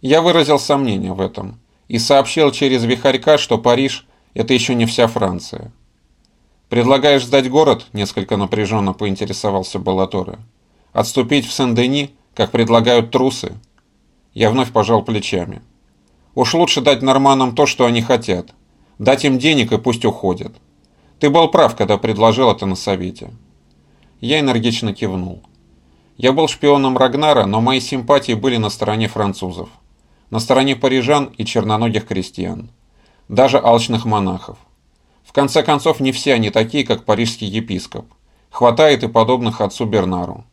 Я выразил сомнение в этом и сообщил через Вихарька, что Париж – это еще не вся Франция. «Предлагаешь сдать город?» – несколько напряженно поинтересовался Балаторе. «Отступить в Сен-Дени, как предлагают трусы?» Я вновь пожал плечами. «Уж лучше дать норманам то, что они хотят. Дать им денег и пусть уходят. Ты был прав, когда предложил это на совете». Я энергично кивнул. Я был шпионом Рагнара, но мои симпатии были на стороне французов. На стороне парижан и черноногих крестьян. Даже алчных монахов. В конце концов, не все они такие, как парижский епископ. Хватает и подобных отцу Бернару.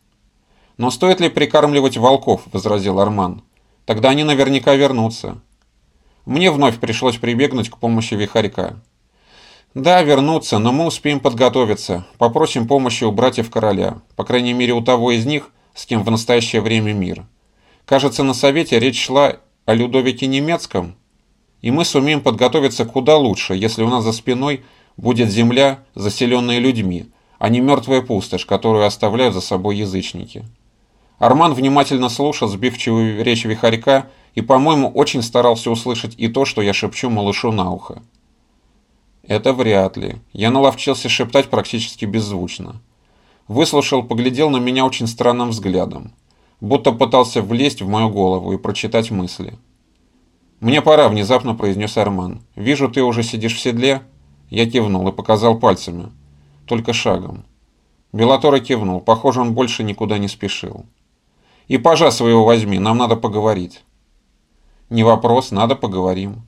«Но стоит ли прикармливать волков?» – возразил Арман. «Тогда они наверняка вернутся». Мне вновь пришлось прибегнуть к помощи Вихарька. Да, вернутся, но мы успеем подготовиться. Попросим помощи у братьев короля. По крайней мере, у того из них, с кем в настоящее время мир. Кажется, на совете речь шла о Людовике Немецком. И мы сумеем подготовиться куда лучше, если у нас за спиной будет земля, заселенная людьми, а не мертвая пустошь, которую оставляют за собой язычники. Арман внимательно слушал сбивчивую речь Вихарька и, по-моему, очень старался услышать и то, что я шепчу малышу на ухо. Это вряд ли. Я наловчился шептать практически беззвучно. Выслушал, поглядел на меня очень странным взглядом. Будто пытался влезть в мою голову и прочитать мысли. «Мне пора», — внезапно произнес Арман. «Вижу, ты уже сидишь в седле?» Я кивнул и показал пальцами. Только шагом. Белатора кивнул. Похоже, он больше никуда не спешил. «И пажа своего возьми, нам надо поговорить». «Не вопрос, надо поговорим».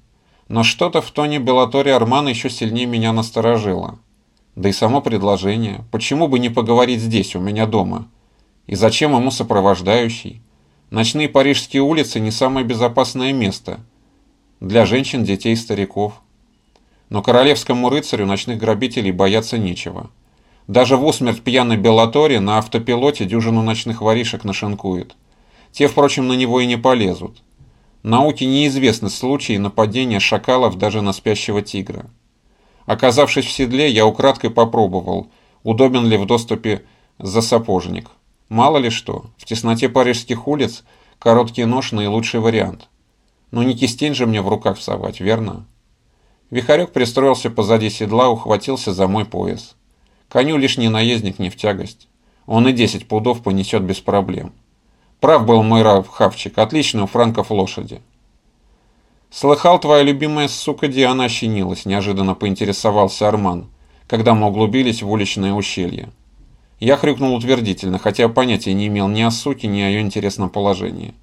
Но что-то в тоне Беллатори Армана еще сильнее меня насторожило. Да и само предложение. Почему бы не поговорить здесь, у меня дома? И зачем ему сопровождающий? Ночные парижские улицы не самое безопасное место. Для женщин, детей стариков. Но королевскому рыцарю ночных грабителей бояться нечего. Даже в усмерть пьяной Беллатори на автопилоте дюжину ночных воришек нашинкует. Те, впрочем, на него и не полезут. Науке неизвестны случаи нападения шакалов даже на спящего тигра. Оказавшись в седле, я украдкой попробовал, удобен ли в доступе засапожник. Мало ли что, в тесноте парижских улиц короткий нож – наилучший вариант. Но не кистень же мне в руках всовать, верно? Вихарек пристроился позади седла, ухватился за мой пояс. Коню лишний наездник не в тягость. Он и 10 пудов понесет без проблем. Прав был мой Хавчик, отличные у франков лошади. «Слыхал, твоя любимая сука Диана ощенилась», – неожиданно поинтересовался Арман, когда мы углубились в уличное ущелье. Я хрюкнул утвердительно, хотя понятия не имел ни о суке, ни о ее интересном положении.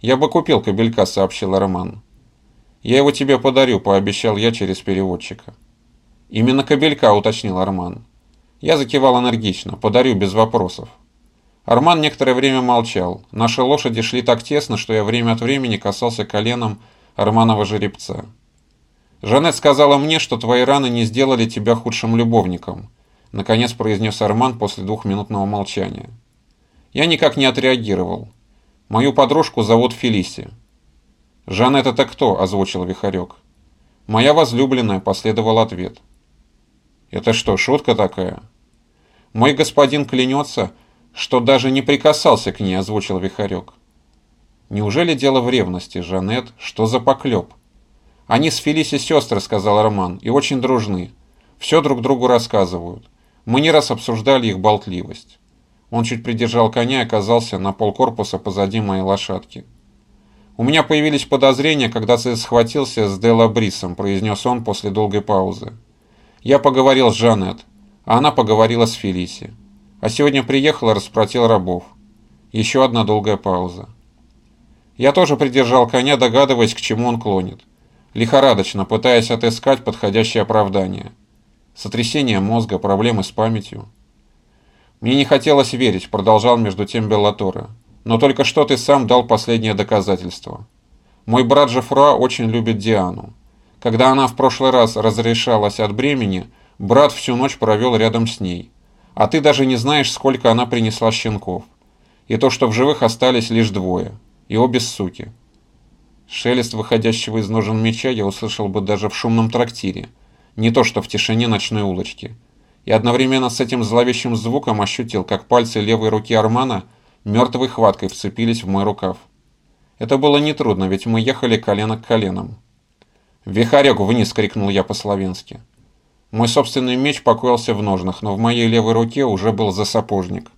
«Я бы купил кобелька», – сообщил Арман. «Я его тебе подарю», – пообещал я через переводчика. «Именно кобелька», – уточнил Арман. Я закивал энергично, подарю без вопросов. Арман некоторое время молчал. Наши лошади шли так тесно, что я время от времени касался коленом Арманова жеребца. «Жанет сказала мне, что твои раны не сделали тебя худшим любовником», наконец произнес Арман после двухминутного молчания. Я никак не отреагировал. Мою подружку зовут Фелиси. «Жанет это кто?» – озвучил Вихарек. «Моя возлюбленная», – последовал ответ. «Это что, шутка такая?» «Мой господин клянется, что даже не прикасался к ней, озвучил Вихарек. Неужели дело в ревности, Жанет? Что за поклеп? Они с Фелиси сестры, сказал Роман, и очень дружны. Все друг другу рассказывают. Мы не раз обсуждали их болтливость. Он чуть придержал коня и оказался на полкорпуса позади моей лошадки. «У меня появились подозрения, когда ты схватился с Делла Брисом», произнес он после долгой паузы. «Я поговорил с Жанет, а она поговорила с Фелиси. А сегодня приехал и распротил рабов. Еще одна долгая пауза. Я тоже придержал коня, догадываясь, к чему он клонит. Лихорадочно, пытаясь отыскать подходящее оправдание. Сотрясение мозга, проблемы с памятью. Мне не хотелось верить, продолжал между тем Беллатора. Но только что ты сам дал последнее доказательство. Мой брат Жефруа очень любит Диану. Когда она в прошлый раз разрешалась от бремени, брат всю ночь провел рядом с ней. А ты даже не знаешь, сколько она принесла щенков. И то, что в живых остались лишь двое. И обе суки. Шелест выходящего из ножен меча я услышал бы даже в шумном трактире. Не то, что в тишине ночной улочки. И одновременно с этим зловещим звуком ощутил, как пальцы левой руки Армана мертвой хваткой вцепились в мой рукав. Это было нетрудно, ведь мы ехали колено к коленам. «Вихарек вниз!» — крикнул я по-словенски. Мой собственный меч покоился в ножнах, но в моей левой руке уже был засапожник.